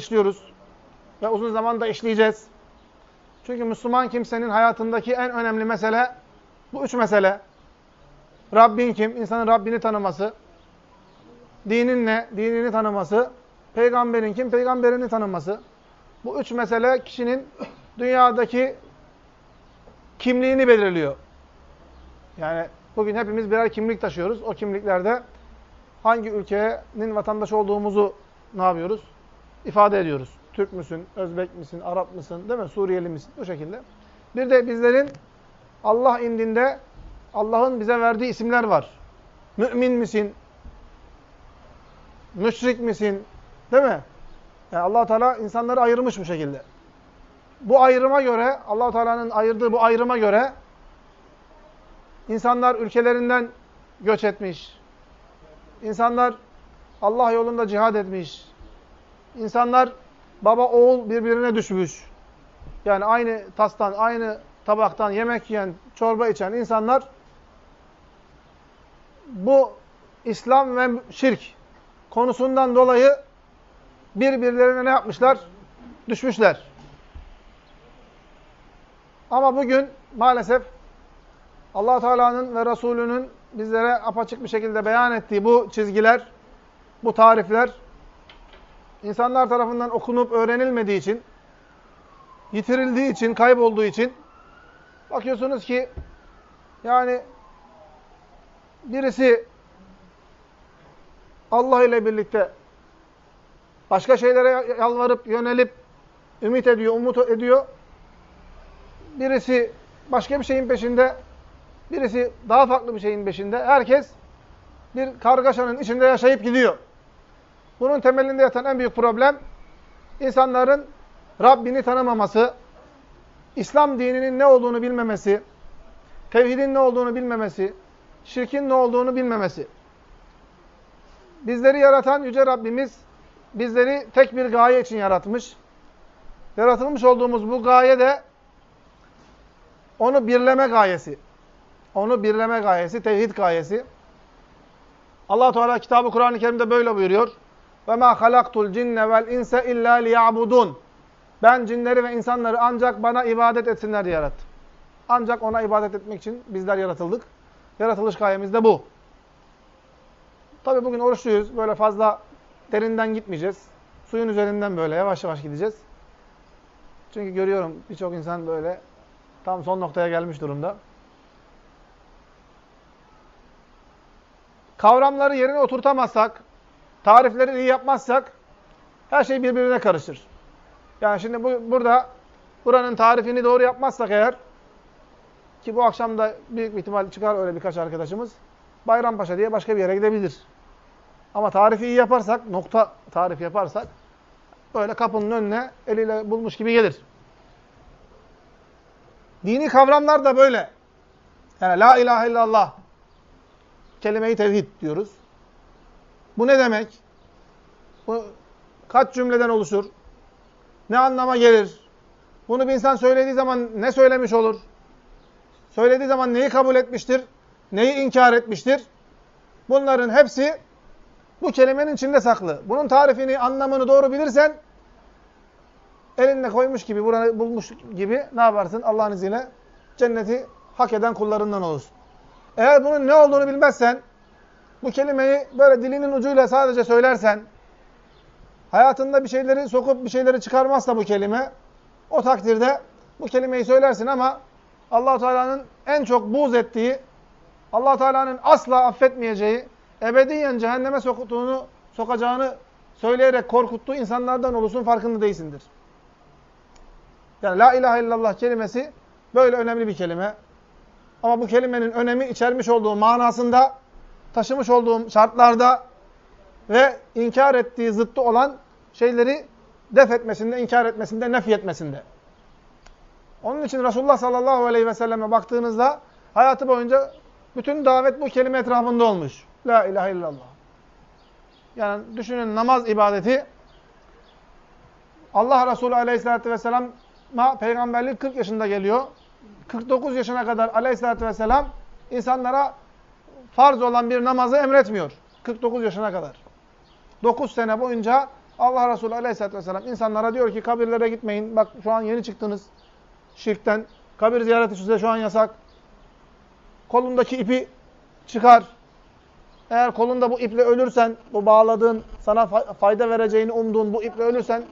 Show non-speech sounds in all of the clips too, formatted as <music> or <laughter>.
işliyoruz. Ve uzun zaman da işleyeceğiz. Çünkü Müslüman kimsenin hayatındaki en önemli mesele bu üç mesele. Rabbin kim? İnsanın Rabbini tanıması. Dinin ne? Dinini tanıması. Peygamberin kim? Peygamberini tanıması. Bu üç mesele kişinin dünyadaki kimliğini belirliyor. Yani bugün hepimiz birer kimlik taşıyoruz. O kimliklerde hangi ülkenin vatandaşı olduğumuzu ne yapıyoruz? İfade ediyoruz. Türk müsün, Özbek misin, Arap mısın, değil mi? Suriyeli misin? Bu şekilde. Bir de bizlerin Allah indinde Allah'ın bize verdiği isimler var. Mümin misin? Müşrik misin? Değil mi? Yani allah Teala insanları ayırmış bu şekilde. Bu ayrıma göre, allah Teala'nın ayırdığı bu ayrıma göre insanlar ülkelerinden göç etmiş. İnsanlar Allah yolunda cihad etmiş. İnsanlar baba oğul birbirine düşmüş. Yani aynı tastan, aynı tabaktan yemek yiyen, çorba içen insanlar bu İslam ve şirk konusundan dolayı birbirlerine ne yapmışlar? Düşmüşler. Ama bugün maalesef allah Teala'nın ve Resulünün bizlere apaçık bir şekilde beyan ettiği bu çizgiler, bu tarifler insanlar tarafından okunup öğrenilmediği için, yitirildiği için, kaybolduğu için bakıyorsunuz ki yani birisi Allah ile birlikte başka şeylere yalvarıp, yönelip, ümit ediyor, umut ediyor. Birisi başka bir şeyin peşinde, birisi daha farklı bir şeyin peşinde. Herkes bir kargaşanın içinde yaşayıp gidiyor. Bunun temelinde yatan en büyük problem insanların Rabbini tanımaması, İslam dininin ne olduğunu bilmemesi, tevhidin ne olduğunu bilmemesi, şirkin ne olduğunu bilmemesi. Bizleri yaratan Yüce Rabbimiz bizleri tek bir gaye için yaratmış. Yaratılmış olduğumuz bu gaye de onu birleme gayesi. Onu birleme gayesi, tevhid gayesi. Allah Teala kitabı Kur'an-ı Kerim'de böyle buyuruyor. Ve ma halaktul cinne vel insa illa liya'budun. Ben cinleri ve insanları ancak bana ibadet etsinler diye yarattım. Ancak ona ibadet etmek için bizler yaratıldık. Yaratılış gayemiz de bu. Tabi bugün oruçluyuz. Böyle fazla derinden gitmeyeceğiz. Suyun üzerinden böyle yavaş yavaş gideceğiz. Çünkü görüyorum birçok insan böyle tam son noktaya gelmiş durumda. Kavramları yerine oturtamazsak, tarifleri iyi yapmazsak her şey birbirine karışır. Yani şimdi bu, burada buranın tarifini doğru yapmazsak eğer ki bu akşam da büyük bir ihtimal çıkar öyle birkaç arkadaşımız Bayrampaşa diye başka bir yere gidebilir. Ama tarifi iyi yaparsak, nokta tarif yaparsak böyle kapının önüne eliyle bulmuş gibi gelir. Dini kavramlar da böyle. Yani la ilahe illallah kelime-i tevhid diyoruz. Bu ne demek? Bu kaç cümleden oluşur? Ne anlama gelir? Bunu bir insan söylediği zaman ne söylemiş olur? Söylediği zaman neyi kabul etmiştir? Neyi inkar etmiştir? Bunların hepsi bu kelimenin içinde saklı. Bunun tarifini, anlamını doğru bilirsen elinde koymuş gibi, buranı bulmuş gibi ne yaparsın? Allah'ın izniyle cenneti hak eden kullarından olursun. Eğer bunun ne olduğunu bilmezsen, bu kelimeyi böyle dilinin ucuyla sadece söylersen, hayatında bir şeyleri sokup bir şeyleri çıkarmazsa bu kelime, o takdirde bu kelimeyi söylersin ama allah Teala'nın en çok buğz ettiği, allah Teala'nın asla affetmeyeceği, ebediyen cehenneme soktuğunu, sokacağını söyleyerek korkuttuğu insanlardan olursun farkında değilsindir. Yani la ilahe illallah kelimesi böyle önemli bir kelime. Ama bu kelimenin önemi içermiş olduğu manasında, taşımış olduğum şartlarda ve inkar ettiği zıttı olan şeyleri def etmesinde, inkar etmesinde, nef etmesinde. Onun için Resulullah sallallahu aleyhi ve selleme baktığınızda hayatı boyunca bütün davet bu kelime etrafında olmuş. La ilahe illallah. Yani düşünün namaz ibadeti Allah Resulü aleyhissalatü vesselam'a peygamberlik 40 yaşında geliyor. 49 yaşına kadar aleyhissalatü vesselam insanlara farz olan bir namazı emretmiyor. 49 yaşına kadar. 9 sene boyunca Allah Resulü aleyhisselatü vesselam insanlara diyor ki kabirlere gitmeyin. Bak şu an yeni çıktınız şirkten. Kabir ziyareti size şu an yasak. Kolundaki ipi çıkar. Eğer kolunda bu iple ölürsen, bu bağladığın, sana fayda vereceğini umduğun bu iple ölürsen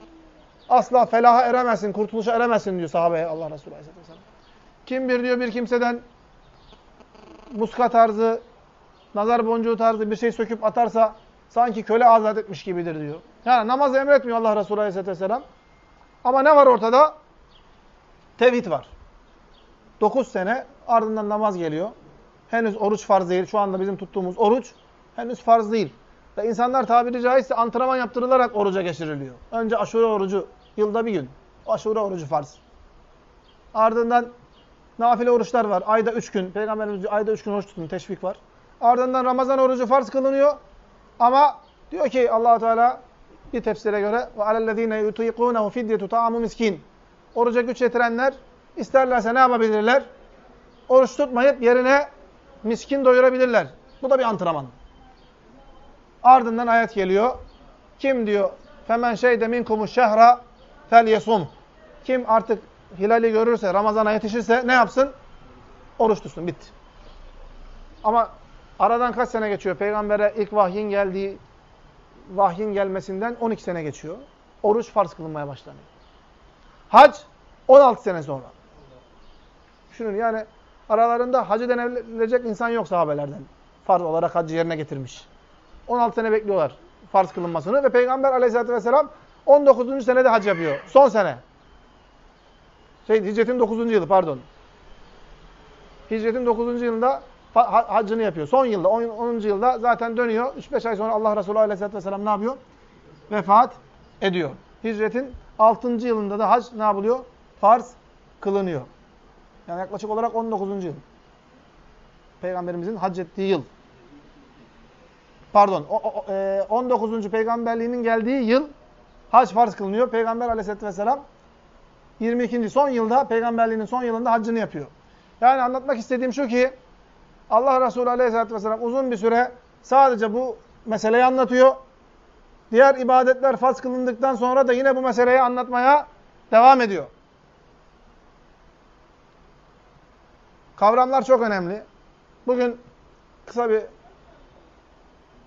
asla felaha eremezsin, kurtuluşa eremezsin diyor sahabeye Allah Resulü Aleyhisselatü Vesselam. Kim bir diyor bir kimseden muska tarzı, nazar boncuğu tarzı bir şey söküp atarsa sanki köle azat etmiş gibidir diyor. Yani namazı emretmiyor Allah Resulü Aleyhisselatü Vesselam. Ama ne var ortada? Tevhid var. 9 sene ardından namaz geliyor. Henüz oruç farz değil. Şu anda bizim tuttuğumuz oruç henüz farz değil. Ve insanlar tabiri caizse antrenman yaptırılarak oruca geçiriliyor. Önce aşure orucu yılda bir gün. Aşure orucu farz. Ardından nafile oruçlar var. Ayda üç gün. Peygamberimiz ayda üç gün oruç tutun. Teşvik var. Ardından Ramazan orucu farz kılınıyor. Ama diyor ki allah Teala bir tefsire göre وَعَلَى الَّذ۪ينَ يُطُيقُونَهُ فِدْيَةُ تَعَامُ miskin. Oruca güç yetirenler isterlerse ne yapabilirler? Oruç tutmayıp yerine miskin doyurabilirler. Bu da bir antrenman. Ardından ayet geliyor. Kim diyor? Femen şeyde minkumu şehra fel yesum. Kim artık hilali görürse, Ramazan'a yetişirse ne yapsın? Oruç tutsun. Bitti. Ama aradan kaç sene geçiyor? Peygamber'e ilk vahyin geldiği, vahyin gelmesinden 12 sene geçiyor. Oruç farz kılınmaya başlanıyor. Hac 16 sene sonra. Düşünün yani aralarında hacı denilecek insan yok sahabelerden. Farz olarak hacı yerine getirmiş. 16 sene bekliyorlar farz kılınmasını ve Peygamber aleyhissalatü vesselam 19. senede hac yapıyor. Son sene. Şey, hicretin 9. yılı pardon. Hicretin 9. yılında haccını yapıyor. Son yılda, 10. 10. yılda zaten dönüyor. 3-5 ay sonra Allah Resulü aleyhissalatü vesselam ne yapıyor? Vefat ediyor. Hicretin 6. yılında da hac ne yapılıyor? Farz kılınıyor. Yani yaklaşık olarak 19. yıl. Peygamberimizin hac ettiği yıl. Pardon, 19. E, peygamberliğinin geldiği yıl hac farz kılınıyor. Peygamber aleyhisselatü vesselam 22. son yılda, peygamberliğinin son yılında haccını yapıyor. Yani anlatmak istediğim şu ki, Allah Resulü aleyhisselatü vesselam uzun bir süre sadece bu meseleyi anlatıyor. Diğer ibadetler farz kılındıktan sonra da yine bu meseleyi anlatmaya devam ediyor. Kavramlar çok önemli. Bugün kısa bir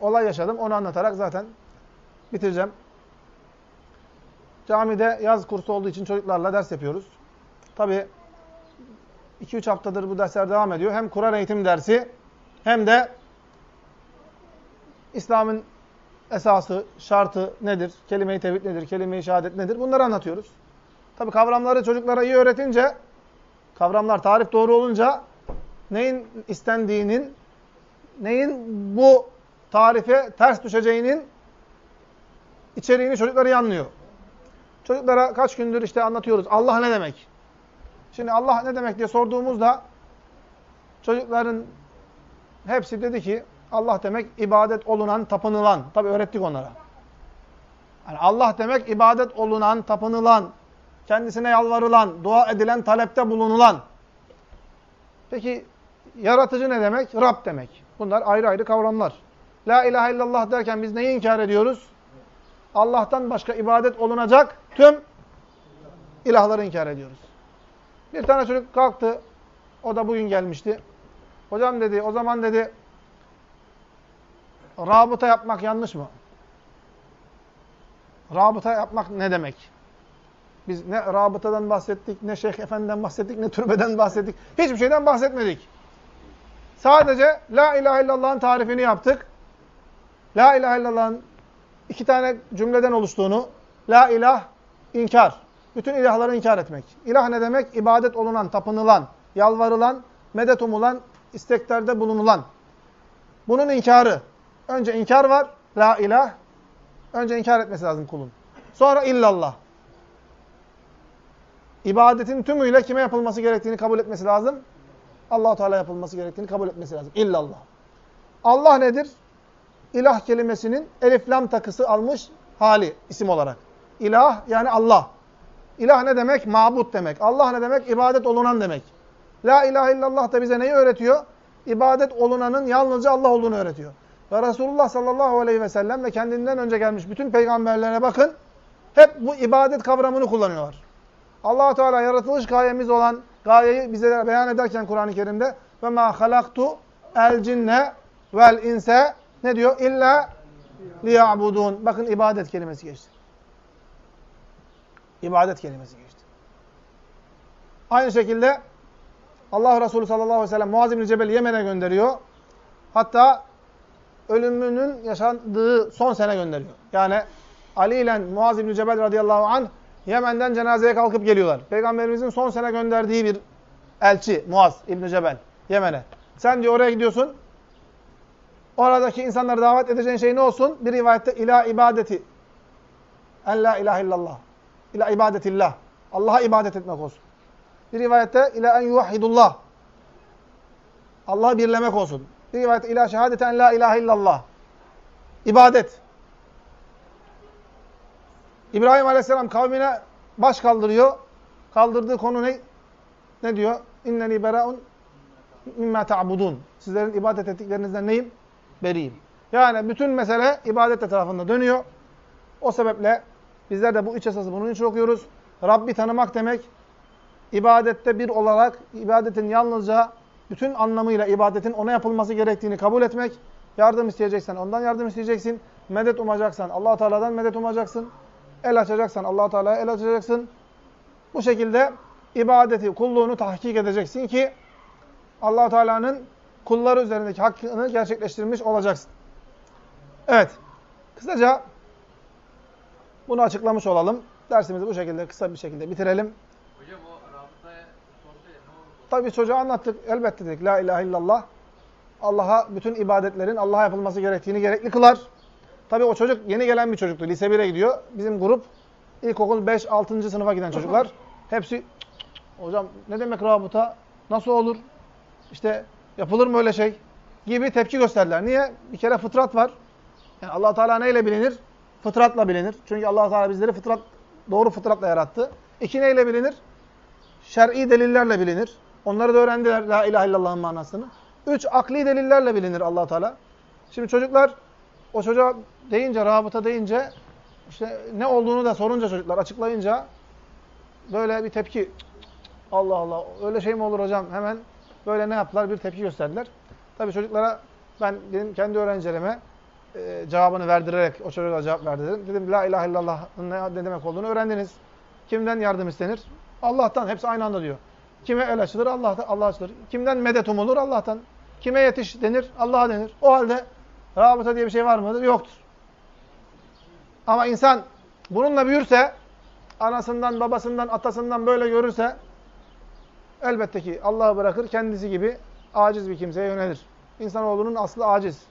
olay yaşadım. Onu anlatarak zaten bitireceğim. Camide yaz kursu olduğu için çocuklarla ders yapıyoruz. Tabi 2-3 haftadır bu dersler devam ediyor. Hem Kur'an eğitim dersi hem de İslam'ın esası, şartı nedir? Kelime-i tevhid nedir? Kelime-i şehadet nedir? Bunları anlatıyoruz. Tabi kavramları çocuklara iyi öğretince, kavramlar tarif doğru olunca neyin istendiğinin, neyin bu tarife ters düşeceğinin içeriğini çocukları iyi anlıyor. Çocuklara kaç gündür işte anlatıyoruz. Allah ne demek? Şimdi Allah ne demek diye sorduğumuzda çocukların hepsi dedi ki Allah demek ibadet olunan, tapınılan. Tabi öğrettik onlara. Yani Allah demek ibadet olunan, tapınılan, kendisine yalvarılan, dua edilen, talepte bulunulan. Peki yaratıcı ne demek? Rab demek. Bunlar ayrı ayrı kavramlar. La ilahe illallah derken biz neyi inkar ediyoruz? Allah'tan başka ibadet olunacak tüm ilahları inkar ediyoruz. Bir tane çocuk kalktı. O da bugün gelmişti. Hocam dedi, o zaman dedi rabıta yapmak yanlış mı? Rabıta yapmak ne demek? Biz ne rabıtadan bahsettik, ne Şeyh Efendi'den bahsettik, ne türbeden bahsettik. Hiçbir şeyden bahsetmedik. Sadece La ilahe illallah'ın tarifini yaptık. La ilahe illallah'ın iki tane cümleden oluştuğunu, la ilah, inkar. Bütün ilahları inkar etmek. İlah ne demek? İbadet olunan, tapınılan, yalvarılan, medet umulan, isteklerde bulunulan. Bunun inkarı. Önce inkar var, la ilah. Önce inkar etmesi lazım kulun. Sonra illallah. İbadetin tümüyle kime yapılması gerektiğini kabul etmesi lazım? allah Teala yapılması gerektiğini kabul etmesi lazım. İllallah. Allah nedir? ilah kelimesinin elif lam takısı almış hali isim olarak. İlah yani Allah. İlah ne demek? Mabut demek. Allah ne demek? İbadet olunan demek. La ilahe illallah da bize neyi öğretiyor? İbadet olunanın yalnızca Allah olduğunu öğretiyor. ve Resulullah sallallahu aleyhi ve sellem ve kendinden önce gelmiş bütün peygamberlere bakın. Hep bu ibadet kavramını kullanıyorlar. allah Teala yaratılış gayemiz olan gayeyi bize beyan ederken Kur'an-ı Kerim'de ve ma halaktu el cinne vel inse ne diyor? İlla liya'budun. Bakın ibadet kelimesi geçti. İbadet kelimesi geçti. Aynı şekilde Allah Resulü sallallahu aleyhi ve sellem Muaz bin Cebel'i Yemen'e gönderiyor. Hatta ölümünün yaşandığı son sene gönderiyor. Yani Ali ile Muaz bin Cebel radıyallahu anh Yemen'den cenazeye kalkıp geliyorlar. Peygamberimizin son sene gönderdiği bir elçi Muaz İbn Cebel Yemen'e. Sen diyor oraya gidiyorsun. Oradaki insanları davet edeceğin şey ne olsun? Bir rivayette ila ibadeti. En la ilahe illallah. İla ibadetillah. Allah'a ibadet etmek olsun. Bir rivayette ila en yuvahhidullah. Allah'ı birlemek olsun. Bir rivayette ila şehadete en la ilahe illallah. İbadet. İbrahim Aleyhisselam kavmine baş kaldırıyor. Kaldırdığı konu ne? Ne diyor? İnneni beraun mimma ta'budun. Sizlerin ibadet ettiklerinizden neyim? Beriyim. Yani bütün mesele ibadet etrafında dönüyor. O sebeple bizler de bu üç esası bunun için okuyoruz. Rabbi tanımak demek, ibadette bir olarak ibadetin yalnızca bütün anlamıyla ibadetin ona yapılması gerektiğini kabul etmek. Yardım isteyeceksen ondan yardım isteyeceksin. Medet umacaksan allah Teala'dan medet umacaksın. El açacaksan allah Teala'ya el açacaksın. Bu şekilde ibadeti, kulluğunu tahkik edeceksin ki allah Teala'nın kulları üzerindeki hakkını gerçekleştirmiş olacaksın. Evet. Kısaca bunu açıklamış olalım. Dersimizi bu şekilde kısa bir şekilde bitirelim. Hocam o rabıtaya? Tabii çocuğa anlattık. Elbette dedik. La ilahe illallah. Allah'a bütün ibadetlerin Allah'a yapılması gerektiğini gerekli kılar. Tabii o çocuk yeni gelen bir çocuktu. Lise 1'e gidiyor. Bizim grup ilkokul 5-6. sınıfa giden çocuklar. Hepsi hocam ne demek rabıta? Nasıl olur? İşte yapılır mı öyle şey? Gibi tepki gösterdiler. Niye? Bir kere fıtrat var. Yani allah Teala neyle bilinir? Fıtratla bilinir. Çünkü allah Teala bizleri fıtrat, doğru fıtratla yarattı. İki neyle bilinir? Şer'i delillerle bilinir. Onları da öğrendiler La ilahe illallah'ın manasını. Üç, akli delillerle bilinir allah Teala. Şimdi çocuklar, o çocuğa deyince, rabıta deyince, işte ne olduğunu da sorunca çocuklar, açıklayınca böyle bir tepki. Allah Allah, öyle şey mi olur hocam? Hemen böyle ne yaptılar? Bir tepki gösterdiler. Tabii çocuklara ben benim kendi öğrencilerime e, cevabını verdirerek o çocuğa cevap verdirdim. Dedim la ilahe illallah'ın ne, ne demek olduğunu öğrendiniz. Kimden yardım istenir? Allah'tan. Hepsi aynı anda diyor. Kime el açılır? Allah'tan. Allah açılır. Kimden medet umulur? Allah'tan. Kime yetiş denir? Allah'a denir. O halde rabıta diye bir şey var mıdır? Yoktur. Ama insan bununla büyürse, anasından, babasından, atasından böyle görürse, elbette ki Allah'ı bırakır, kendisi gibi aciz bir kimseye yönelir. İnsanoğlunun aslı aciz.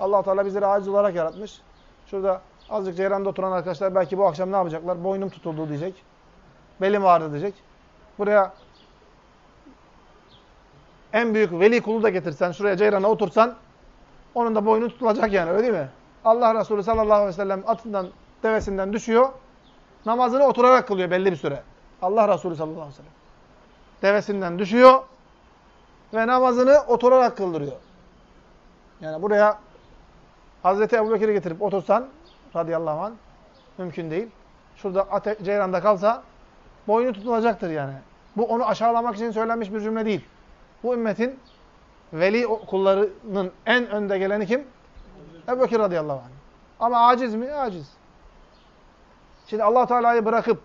Allah Teala bizleri aciz olarak yaratmış. Şurada azıcık ceyranda oturan arkadaşlar belki bu akşam ne yapacaklar? Boynum tutuldu diyecek. Belim ağrıdı diyecek. Buraya en büyük veli kulu da getirsen, şuraya ceyrana otursan, onun da boynu tutulacak yani öyle değil mi? Allah Resulü sallallahu aleyhi ve sellem atından, devesinden düşüyor. Namazını oturarak kılıyor belli bir süre. Allah Resulü sallallahu aleyhi ve sellem. Devesinden düşüyor ve namazını oturarak kıldırıyor. Yani buraya Hazreti Ebu Bekir'i getirip otursan radıyallahu anh mümkün değil. Şurada ate ceyranda kalsa boynu tutulacaktır yani. Bu onu aşağılamak için söylenmiş bir cümle değil. Bu ümmetin veli kullarının en önde geleni kim? Ebu Bekir radıyallahu anh. Ama aciz mi? Aciz. Şimdi allah Teala'yı bırakıp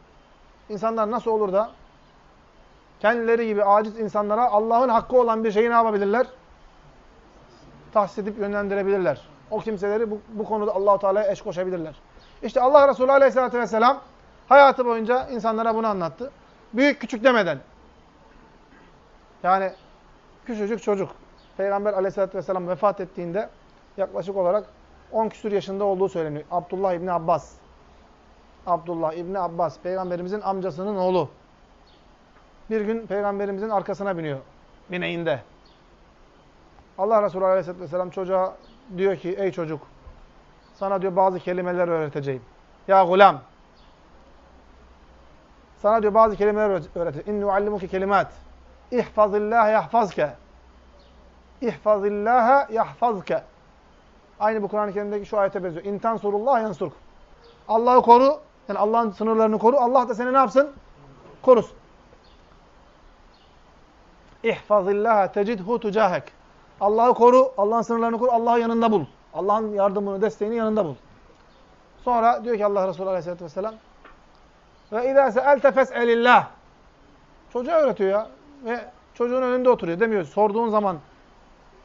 insanlar nasıl olur da kendileri gibi aciz insanlara Allah'ın hakkı olan bir şeyi ne yapabilirler? Tahsis edip yönlendirebilirler. O kimseleri bu, bu konuda allah Teala'ya eş koşabilirler. İşte Allah Resulü aleyhissalatü vesselam hayatı boyunca insanlara bunu anlattı. Büyük küçük demeden. Yani küçücük çocuk. Peygamber aleyhissalatü vesselam vefat ettiğinde yaklaşık olarak 10 küsur yaşında olduğu söyleniyor. Abdullah İbni Abbas. Abdullah İbni Abbas. Peygamberimizin amcasının oğlu. Bir gün Peygamberimizin arkasına biniyor. Bineğinde. Allah Resulü Aleyhisselatü Vesselam çocuğa diyor ki ey çocuk sana diyor bazı kelimeler öğreteceğim. Ya gulam sana diyor bazı kelimeler öğreteceğim. İnni uallimuki kelimat. İhfazillâhe yahfazke. İhfazillâhe yahfazke. Aynı bu Kur'an-ı Kerim'deki şu ayete benziyor. İntan surullah yansurk. Allah'ı koru. Yani Allah'ın sınırlarını koru. Allah da seni ne yapsın? Korusun. İhfazillaha tecidhu tucahek. Allah'ı koru, Allah'ın sınırlarını koru, Allah'ı yanında bul. Allah'ın yardımını, desteğini yanında bul. Sonra diyor ki Allah Resulü Aleyhisselatü Vesselam ve izâ se'elte fes'elillah Çocuğa öğretiyor ya. Ve çocuğun önünde oturuyor. Demiyor sorduğun zaman,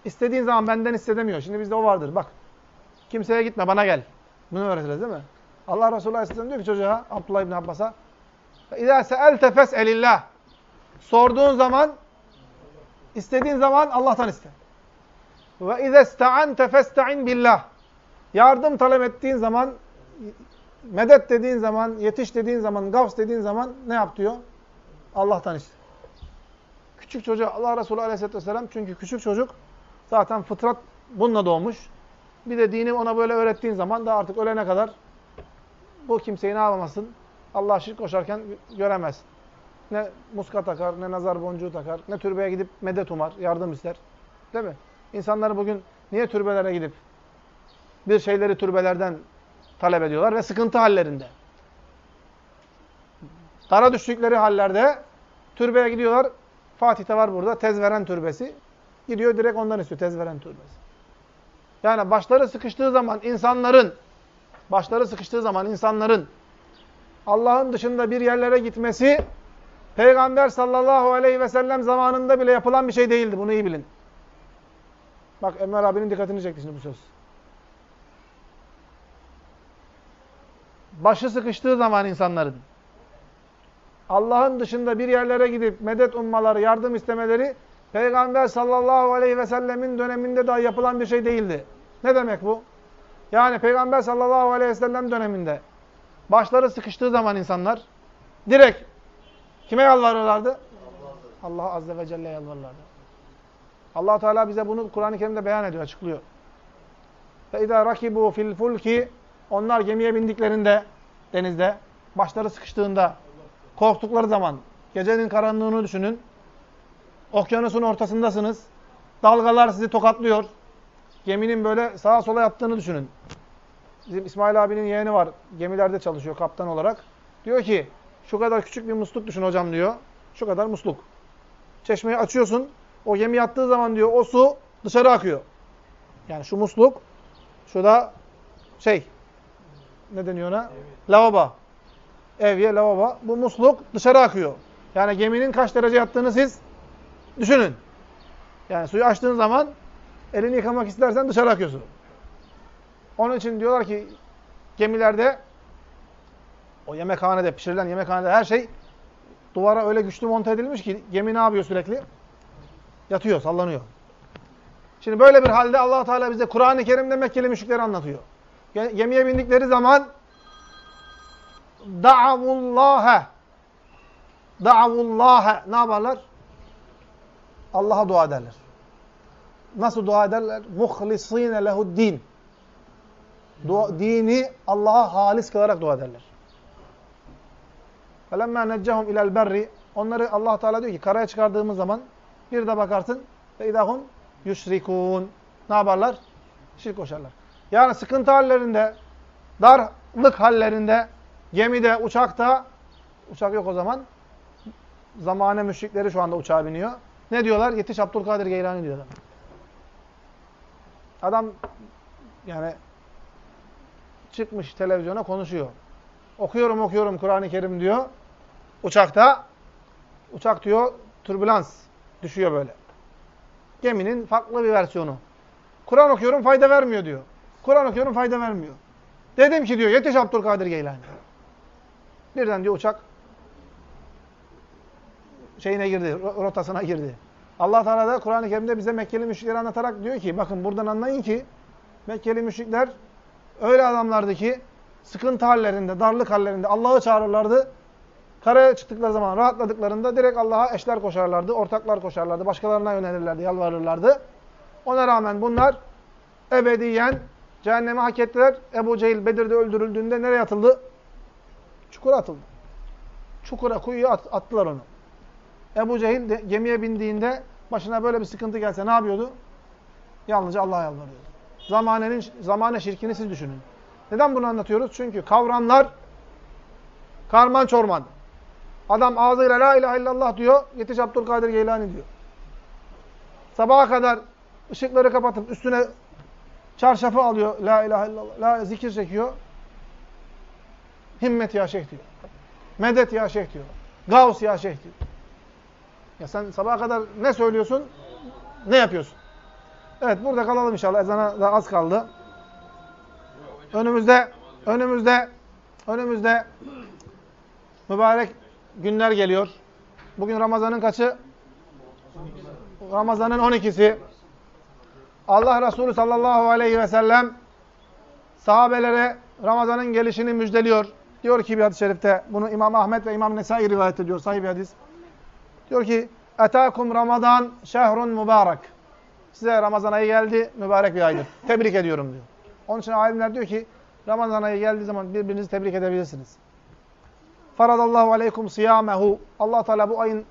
istediğin zaman benden istedemiyor. Şimdi bizde o vardır bak. Kimseye gitme bana gel. Bunu öğretiriz değil mi? Allah Resulü Aleyhisselam diyor ki çocuğa Abdullah İbni Abbas'a İzâ se'elte fes'elillah Sorduğun zaman, istediğin zaman Allah'tan iste. Ve ize sta'ante festa'in billah. Yardım talep ettiğin zaman, medet dediğin zaman, yetiş dediğin zaman, gavs dediğin zaman ne yap diyor? Allah'tan işte. Küçük çocuğa Allah Resulü Aleyhisselatü Vesselam çünkü küçük çocuk zaten fıtrat bununla doğmuş. Bir de dini ona böyle öğrettiğin zaman da artık ölene kadar bu kimseyi ne yapamazsın? Allah şirk koşarken göremez. Ne muska takar, ne nazar boncuğu takar, ne türbeye gidip medet umar, yardım ister. Değil mi? İnsanlar bugün niye türbelere gidip bir şeyleri türbelerden talep ediyorlar ve sıkıntı hallerinde. Dara düştükleri hallerde türbeye gidiyorlar. Fatih'te var burada tezveren türbesi. Gidiyor direkt ondan istiyor tezveren türbesi. Yani başları sıkıştığı zaman insanların başları sıkıştığı zaman insanların Allah'ın dışında bir yerlere gitmesi Peygamber sallallahu aleyhi ve sellem zamanında bile yapılan bir şey değildi. Bunu iyi bilin. Bak Ömer abinin dikkatini çekti şimdi bu söz. Başı sıkıştığı zaman insanların Allah'ın dışında bir yerlere gidip medet ummaları, yardım istemeleri Peygamber sallallahu aleyhi ve sellemin döneminde daha yapılan bir şey değildi. Ne demek bu? Yani Peygamber sallallahu aleyhi ve sellem döneminde başları sıkıştığı zaman insanlar direkt kime yalvarırlardı? Allah azze ve celle yalvarırlardı allah Teala bize bunu Kur'an-ı Kerim'de beyan ediyor, açıklıyor. فَاِذَا رَكِبُوا fil fulki Onlar gemiye bindiklerinde, denizde, başları sıkıştığında, korktukları zaman, gecenin karanlığını düşünün. Okyanusun ortasındasınız. Dalgalar sizi tokatlıyor. Geminin böyle sağa sola yattığını düşünün. Bizim İsmail abinin yeğeni var. Gemilerde çalışıyor kaptan olarak. Diyor ki şu kadar küçük bir musluk düşün hocam diyor. Şu kadar musluk. Çeşmeyi açıyorsun. o gemi yattığı zaman diyor o su dışarı akıyor. Yani şu musluk şurada şey ne deniyor ona? Lavabo. Evye, lavabo. Bu musluk dışarı akıyor. Yani geminin kaç derece yattığını siz düşünün. Yani suyu açtığın zaman elini yıkamak istersen dışarı akıyorsun. Onun için diyorlar ki gemilerde o yemekhanede, pişirilen yemekhanede her şey duvara öyle güçlü monte edilmiş ki gemi ne yapıyor sürekli? Yatıyor, sallanıyor. Şimdi böyle bir halde allah Teala bize Kur'an-ı Kerim'de Mekkeli müşrikleri anlatıyor. Gemiye bindikleri zaman da'avullâhe da'avullâhe ne yaparlar? Allah'a dua ederler. Nasıl dua ederler? Muhlisîne lehu'd-din. Dini Allah'a halis kılarak dua ederler. فَلَمَّا نَجَّهُمْ اِلَى الْبَرِّ Onları allah Teala diyor ki karaya çıkardığımız zaman bir de bakarsın ve idahum yusrikun. Ne yaparlar? Şirk koşarlar. Yani sıkıntı hallerinde, darlık hallerinde, gemide, uçakta, uçak yok o zaman, zamane müşrikleri şu anda uçağa biniyor. Ne diyorlar? Yetiş Abdülkadir Geylani diyorlar. Adam yani çıkmış televizyona konuşuyor. Okuyorum okuyorum Kur'an-ı Kerim diyor. Uçakta uçak diyor türbülans düşüyor böyle. Geminin farklı bir versiyonu. Kur'an okuyorum fayda vermiyor diyor. Kur'an okuyorum fayda vermiyor. Dedim ki diyor yetiş Abdülkadir Geylani. Birden diyor uçak şeyine girdi, rotasına girdi. Allah Teala da Kur'an-ı Kerim'de bize Mekkeli müşrikleri anlatarak diyor ki bakın buradan anlayın ki Mekkeli müşrikler öyle adamlardı ki sıkıntı hallerinde, darlık hallerinde Allah'ı çağırırlardı. Karaya çıktıkları zaman rahatladıklarında direkt Allah'a eşler koşarlardı, ortaklar koşarlardı, başkalarına yönelirlerdi, yalvarırlardı. Ona rağmen bunlar ebediyen cehenneme hak ettiler. Ebu Cehil Bedir'de öldürüldüğünde nereye atıldı? Çukura atıldı. Çukura, kuyuya at, attılar onu. Ebu Cehil gemiye bindiğinde başına böyle bir sıkıntı gelse ne yapıyordu? Yalnızca Allah'a yalvarıyordu. Zamanenin zamane şirkini siz düşünün. Neden bunu anlatıyoruz? Çünkü kavramlar karman çorman. Adam ağzıyla la ilahe illallah diyor, yetiş Abdülkadir Geylani diyor. Sabaha kadar ışıkları kapatıp üstüne çarşafı alıyor, la ilahe illallah, la zikir çekiyor. Himmet ya şeyh diyor. Medet ya şeyh diyor. Gavs ya şeyh diyor. Ya sen sabaha kadar ne söylüyorsun, ne yapıyorsun? Evet burada kalalım inşallah. Ezana da az kaldı. Önümüzde önümüzde önümüzde mübarek günler geliyor. Bugün Ramazan'ın kaçı? Ramazan'ın 12'si. Allah Resulü sallallahu aleyhi ve sellem sahabelere Ramazan'ın gelişini müjdeliyor. Diyor ki bir hadis-i şerifte, bunu İmam Ahmet ve İmam Nesai rivayet ediyor, sahih bir hadis. Diyor ki, Etâkum Ramazan şehrun mübarek. Size Ramazan ayı geldi, mübarek bir aydır. Tebrik ediyorum diyor. Onun için alimler diyor ki, Ramazan ayı geldiği zaman birbirinizi tebrik edebilirsiniz. Faradallahu aleykum siyamehu. Allah Teala bu ayın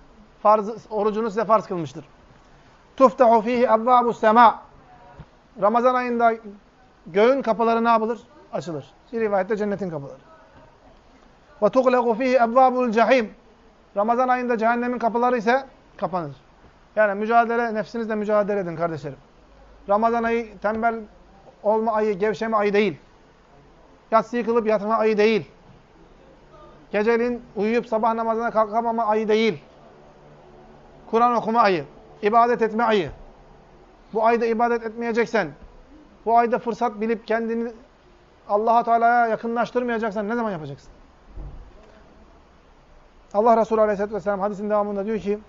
farzı, orucunu size farz kılmıştır. Tuftahu fihi ebvabu sema. Ramazan ayında göğün kapıları ne yapılır? Açılır. Bir rivayette cennetin kapıları. Ve tuğlegu fihi ebvabul cehim. Ramazan ayında cehennemin kapıları ise kapanır. Yani mücadele, nefsinizle mücadele edin kardeşlerim. Ramazan ayı tembel olma ayı, gevşeme ayı değil. Yatsıyı kılıp yatma ayı değil. Geceliğin uyuyup sabah namazına kalkamama ayı değil. Kur'an okuma ayı. ibadet etme ayı. Bu ayda ibadet etmeyeceksen, bu ayda fırsat bilip kendini Allah Teala'ya yakınlaştırmayacaksan ne zaman yapacaksın? Allah Resulü Aleyhisselatü Vesselam hadisin devamında diyor ki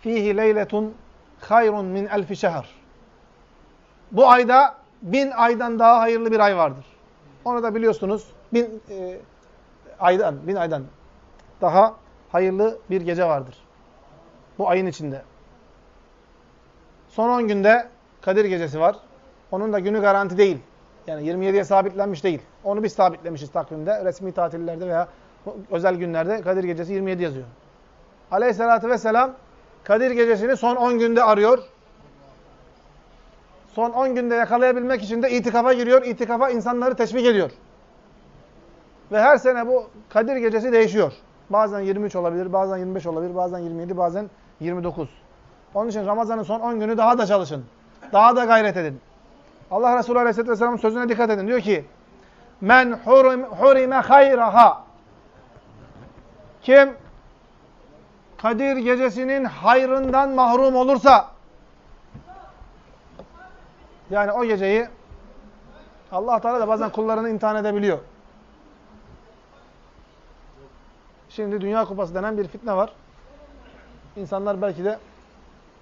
fihi leyletun hayrun min elfi şehr. Bu ayda bin aydan daha hayırlı bir ay vardır. Onu da biliyorsunuz. Bin e, aydan, bin aydan daha hayırlı bir gece vardır. Bu ayın içinde. Son 10 günde Kadir Gecesi var. Onun da günü garanti değil. Yani 27'ye sabitlenmiş değil. Onu biz sabitlemişiz takvimde. Resmi tatillerde veya özel günlerde Kadir Gecesi 27 yazıyor. Aleyhissalatü vesselam Kadir Gecesi'ni son 10 günde arıyor. Son 10 günde yakalayabilmek için de itikafa giriyor. İtikafa insanları teşvik ediyor. Ve her sene bu Kadir Gecesi değişiyor. Bazen 23 olabilir, bazen 25 olabilir, bazen 27, bazen 29. Onun için Ramazan'ın son 10 günü daha da çalışın. Daha da gayret edin. Allah Resulü Aleyhisselatü Vesselam'ın sözüne dikkat edin. Diyor ki, Men hurim, hurime hayraha. Kim Kadir gecesinin hayrından mahrum olursa, yani o geceyi Allah Teala da bazen kullarını imtihan edebiliyor. Şimdi Dünya Kupası denen bir fitne var. İnsanlar belki de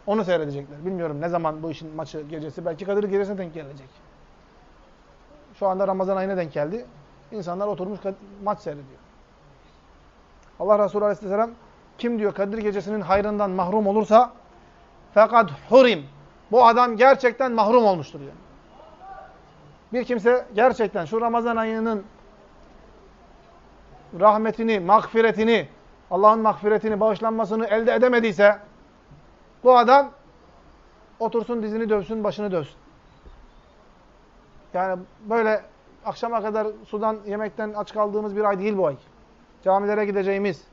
onu seyredecekler. Bilmiyorum ne zaman bu işin maçı gecesi. Belki Kadir gecesine denk gelecek. Şu anda Ramazan ayına denk geldi. İnsanlar oturmuş maç seyrediyor. Allah Resulü Aleyhisselam kim diyor Kadir gecesinin hayrından mahrum olursa fakat hurim. Bu adam gerçekten mahrum olmuştur yani. Bir kimse gerçekten şu Ramazan ayının rahmetini, mağfiretini, Allah'ın mağfiretini, bağışlanmasını elde edemediyse bu adam otursun dizini dövsün, başını dövsün. Yani böyle akşama kadar sudan, yemekten aç kaldığımız bir ay değil bu ay. Camilere gideceğimiz,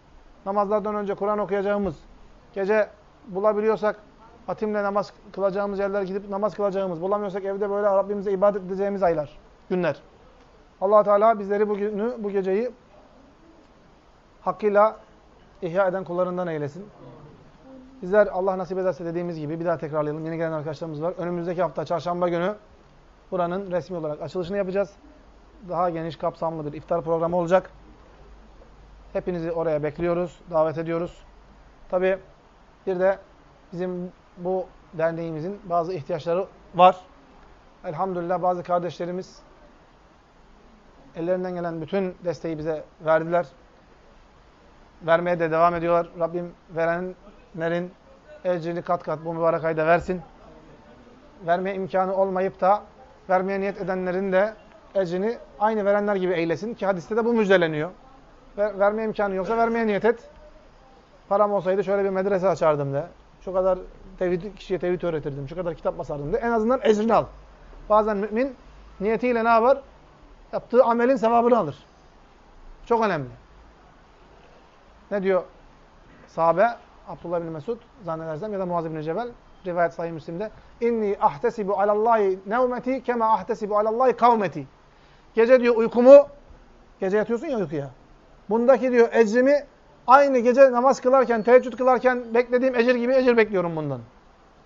namazlardan önce Kur'an okuyacağımız, gece bulabiliyorsak hatimle namaz kılacağımız yerlere gidip namaz kılacağımız, bulamıyorsak evde böyle Rabbimize ibadet edeceğimiz aylar, günler. allah Teala bizleri bu günü, bu geceyi hakkıyla ihya eden kullarından eylesin. Bizler Allah nasip ederse dediğimiz gibi bir daha tekrarlayalım. Yeni gelen arkadaşlarımız var. Önümüzdeki hafta çarşamba günü buranın resmi olarak açılışını yapacağız. Daha geniş kapsamlı bir iftar programı olacak. Hepinizi oraya bekliyoruz, davet ediyoruz. Tabi bir de bizim bu derneğimizin bazı ihtiyaçları var. Elhamdülillah bazı kardeşlerimiz ellerinden gelen bütün desteği bize verdiler. Vermeye de devam ediyorlar. Rabbim verenlerin ecrini kat kat bu mübarek ayda versin. Vermeye imkanı olmayıp da vermeye niyet edenlerin de ecrini aynı verenler gibi eylesin. Ki hadiste de bu müjdeleniyor. Ver, vermeye imkanı yoksa vermeye niyet et. Param olsaydı şöyle bir medrese açardım de. Şu kadar tevhid, kişiye tevhid öğretirdim. Şu kadar kitap basardım de. En azından ecrini al. Bazen mümin niyetiyle ne yapar? Yaptığı amelin sevabını alır. Çok önemli. Ne diyor sahabe? Abdullah bin Mesud zannedersem ya da Muaz bin Cebel rivayet sahih Müslim'de inni ahtesibu alallahi nevmeti kema ahtesibu alallahi kavmeti. Gece diyor uykumu gece yatıyorsun ya uykuya. Bundaki diyor ecrimi aynı gece namaz kılarken, teheccüd kılarken beklediğim ecir gibi ecir bekliyorum bundan.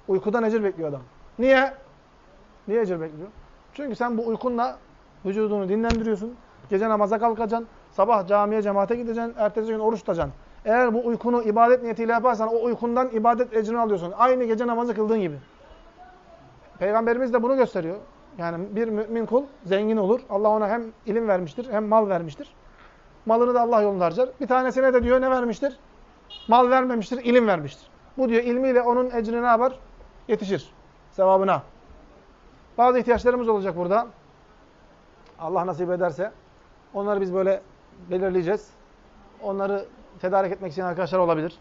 Uykudan ecir bekliyor adam. Niye? Niye ecir bekliyor? Çünkü sen bu uykunla vücudunu dinlendiriyorsun. Gece namaza kalkacaksın. Sabah camiye, cemaate gideceksin. Ertesi gün oruç tutacaksın. Eğer bu uykunu ibadet niyetiyle yaparsan o uykundan ibadet ecrini alıyorsun. Aynı gece namazı kıldığın gibi. Peygamberimiz de bunu gösteriyor. Yani bir mümin kul zengin olur. Allah ona hem ilim vermiştir hem mal vermiştir. Malını da Allah yolunda harcar. Bir tanesine de diyor ne vermiştir? Mal vermemiştir, ilim vermiştir. Bu diyor ilmiyle onun ecrine ne yapar? Yetişir. Sevabına. Bazı ihtiyaçlarımız olacak burada. Allah nasip ederse. Onları biz böyle belirleyeceğiz. Onları tedarik etmek için arkadaşlar olabilir.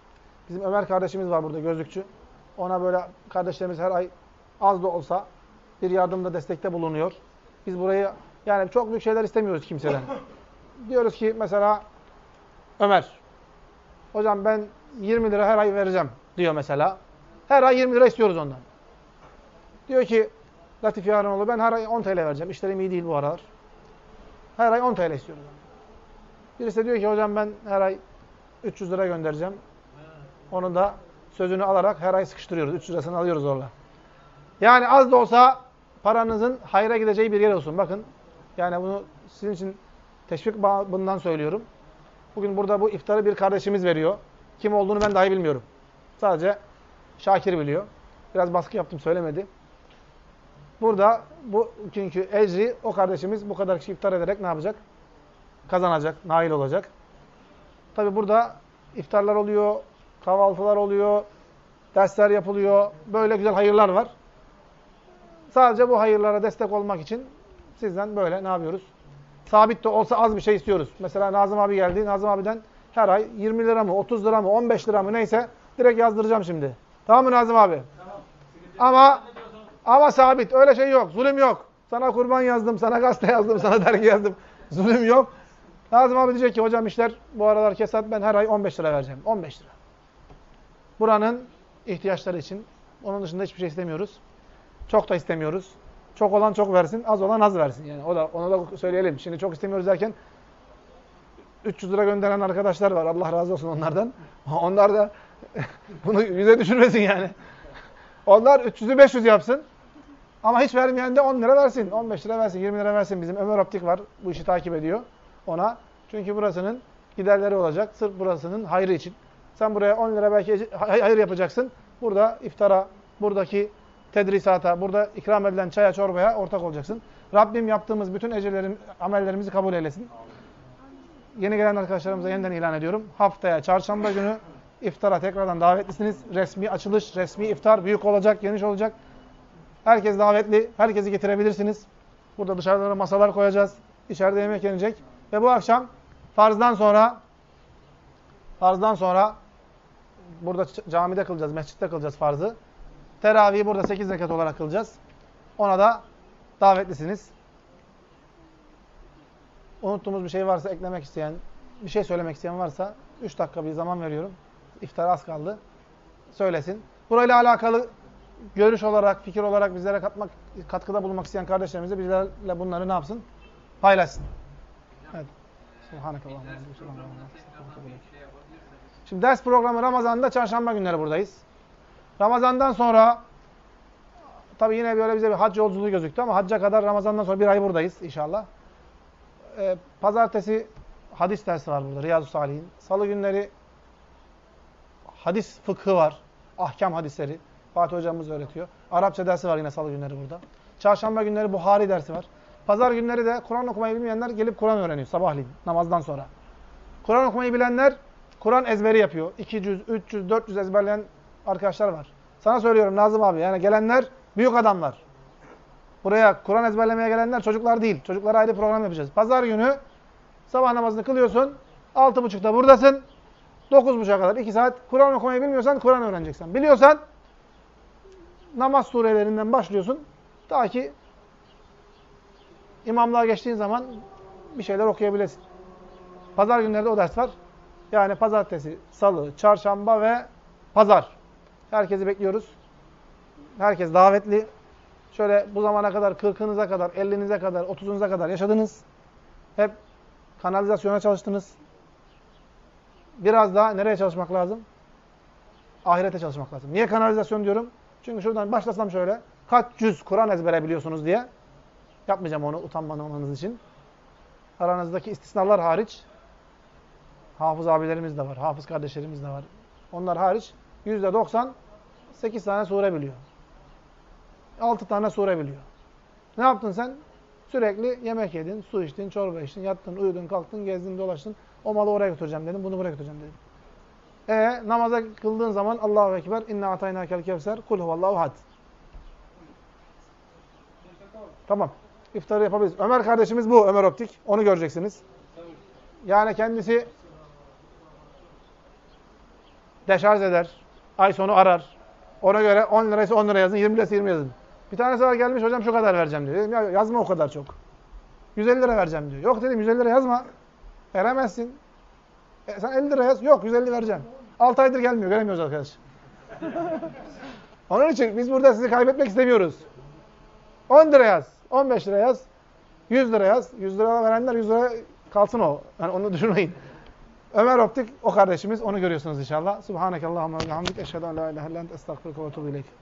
Bizim Ömer kardeşimiz var burada gözlükçü. Ona böyle kardeşlerimiz her ay az da olsa bir yardımda destekte bulunuyor. Biz burayı yani çok büyük şeyler istemiyoruz kimseden. <laughs> Diyoruz ki mesela Ömer hocam ben 20 lira her ay vereceğim diyor mesela. Her ay 20 lira istiyoruz ondan. Diyor ki Latif Yarınoğlu ben her ay 10 TL vereceğim. İşlerim iyi değil bu aralar. Her ay 10 TL istiyoruz. Birisi diyor ki hocam ben her ay 300 lira göndereceğim. Onu da sözünü alarak her ay sıkıştırıyoruz. 300 lirasını alıyoruz orada. Yani az da olsa paranızın hayra gideceği bir yer olsun. Bakın yani bunu sizin için teşvik babından söylüyorum. Bugün burada bu iftarı bir kardeşimiz veriyor. Kim olduğunu ben dahi bilmiyorum. Sadece Şakir biliyor. Biraz baskı yaptım söylemedi. Burada bu çünkü ecri o kardeşimiz bu kadar kişi iftar ederek ne yapacak? Kazanacak, nail olacak. Tabi burada iftarlar oluyor, kahvaltılar oluyor, dersler yapılıyor. Böyle güzel hayırlar var. Sadece bu hayırlara destek olmak için sizden böyle ne yapıyoruz? Sabit de olsa az bir şey istiyoruz. Mesela Nazım abi geldi. Nazım abiden her ay 20 lira mı, 30 lira mı, 15 lira mı neyse direkt yazdıracağım şimdi. Tamam mı Nazım abi? Tamam. Ama ama sabit. Öyle şey yok. Zulüm yok. Sana kurban yazdım, sana gazete yazdım, sana dergi yazdım. Zulüm yok. Nazım abi diyecek ki hocam işler bu aralar kesat ben her ay 15 lira vereceğim. 15 lira. Buranın ihtiyaçları için. Onun dışında hiçbir şey istemiyoruz. Çok da istemiyoruz. Çok olan çok versin, az olan az versin. Yani o da onu da söyleyelim. Şimdi çok istemiyoruz derken 300 lira gönderen arkadaşlar var. Allah razı olsun onlardan. <laughs> Onlar da <laughs> bunu yüze düşürmesin yani. Onlar 300'ü 500 yapsın. Ama hiç vermeyen de 10 lira versin, 15 lira versin, 20 lira versin. Bizim Ömer Optik var. Bu işi takip ediyor ona. Çünkü burasının giderleri olacak. Sırf burasının hayrı için. Sen buraya 10 lira belki hayır yapacaksın. Burada iftara, buradaki tedrisata, burada ikram edilen çaya, çorbaya ortak olacaksın. Rabbim yaptığımız bütün ecelerim, amellerimizi kabul eylesin. Yeni gelen arkadaşlarımıza yeniden ilan ediyorum. Haftaya çarşamba günü iftara tekrardan davetlisiniz. Resmi açılış, resmi iftar büyük olacak, geniş olacak. Herkes davetli, herkesi getirebilirsiniz. Burada dışarıda masalar koyacağız. İçeride yemek yenecek. Ve bu akşam farzdan sonra farzdan sonra burada camide kılacağız, mescitte kılacağız farzı. Teravihi burada 8 rekat olarak kılacağız. Ona da davetlisiniz. Unuttuğumuz bir şey varsa eklemek isteyen, bir şey söylemek isteyen varsa 3 dakika bir zaman veriyorum. İftar az kaldı. Söylesin. Burayla alakalı görüş olarak, fikir olarak bizlere katmak, katkıda bulunmak isteyen kardeşlerimize bizlerle bunları ne yapsın? Paylaşsın. Evet. Şimdi ders programı Ramazan'da çarşamba günleri buradayız. Ramazan'dan sonra tabi yine böyle bize bir hac yolculuğu gözüktü ama hacca kadar Ramazan'dan sonra bir ay buradayız inşallah. Ee, pazartesi hadis dersi var burada Riyazu Salih'in. Salı günleri hadis fıkhı var. Ahkam hadisleri. Fatih hocamız öğretiyor. Arapça dersi var yine salı günleri burada. Çarşamba günleri Buhari dersi var. Pazar günleri de Kur'an okumayı bilmeyenler gelip Kur'an öğreniyor sabahleyin namazdan sonra. Kur'an okumayı bilenler Kur'an ezberi yapıyor. 200, 300, 400 ezberleyen arkadaşlar var. Sana söylüyorum Nazım abi yani gelenler büyük adamlar. Buraya Kur'an ezberlemeye gelenler çocuklar değil. Çocuklara ayrı program yapacağız. Pazar günü sabah namazını kılıyorsun. 6.30'da buradasın. 9.30'a kadar 2 saat Kur'an okumayı bilmiyorsan Kur'an öğreneceksin. Biliyorsan namaz surelerinden başlıyorsun. Ta ki imamlığa geçtiğin zaman bir şeyler okuyabilirsin. Pazar günleri de o ders var. Yani pazartesi, salı, çarşamba ve pazar. Herkesi bekliyoruz. Herkes davetli. Şöyle bu zamana kadar 40'ınıza kadar, 50'nize kadar, 30'unuza kadar yaşadınız. Hep kanalizasyona çalıştınız. Biraz daha nereye çalışmak lazım? Ahirete çalışmak lazım. Niye kanalizasyon diyorum? Çünkü şuradan başlasam şöyle. Kaç yüz Kur'an ezbere biliyorsunuz diye. Yapmayacağım onu utanmamanız için. Aranızdaki istisnalar hariç. Hafız abilerimiz de var. Hafız kardeşlerimiz de var. Onlar hariç yüzde doksan sekiz tane sure biliyor. Altı tane sure biliyor. Ne yaptın sen? Sürekli yemek yedin, su içtin, çorba içtin, yattın, uyudun, kalktın, gezdin, dolaştın. O malı oraya götüreceğim dedim, bunu buraya götüreceğim dedim. E namaza kıldığın zaman Allahu Ekber, inna ataynakel kevser, kul huvallahu had. Tamam. İftarı yapabiliriz. Ömer kardeşimiz bu, Ömer Optik. Onu göreceksiniz. Yani kendisi deşarj eder. Ay sonu arar. Ona göre 10 liraysa 10 lira yazın, 20 liraysa 20 yazın. Bir tanesi var gelmiş, hocam şu kadar vereceğim diyor. Dedim ya yazma o kadar çok. 150 lira vereceğim diyor. Yok dedim 150 lira yazma. Veremezsin. E, sen 50 lira yaz. Yok 150 vereceğim. 6 aydır gelmiyor. Gelemiyoruz arkadaş. <laughs> Onun için biz burada sizi kaybetmek istemiyoruz. 10 lira yaz. 15 lira yaz. 100 lira yaz. 100 lira verenler 100 lira kalsın o. Yani onu <laughs> düşünmeyin. Ömer Optik o kardeşimiz. Onu görüyorsunuz inşallah. Subhanakallahumma ve bihamdik. Eşhedü en la ilahe illallah. Estağfirullah ve etûbü ileyk.